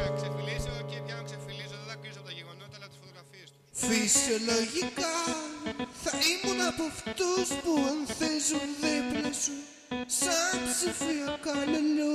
Ε, ξεφυλίσω και πιάνω ξεφυλίσω, δεν τα κρίζω από τα γεγονότα, αλλά τις φωτογραφίες τους. Φυσιολογικά θα ήμουν από αυτούς που ανθίζουν δίπλα σου σαν ψηφιακά λελού.